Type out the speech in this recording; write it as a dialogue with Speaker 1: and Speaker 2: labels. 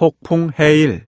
Speaker 1: 폭풍 해일.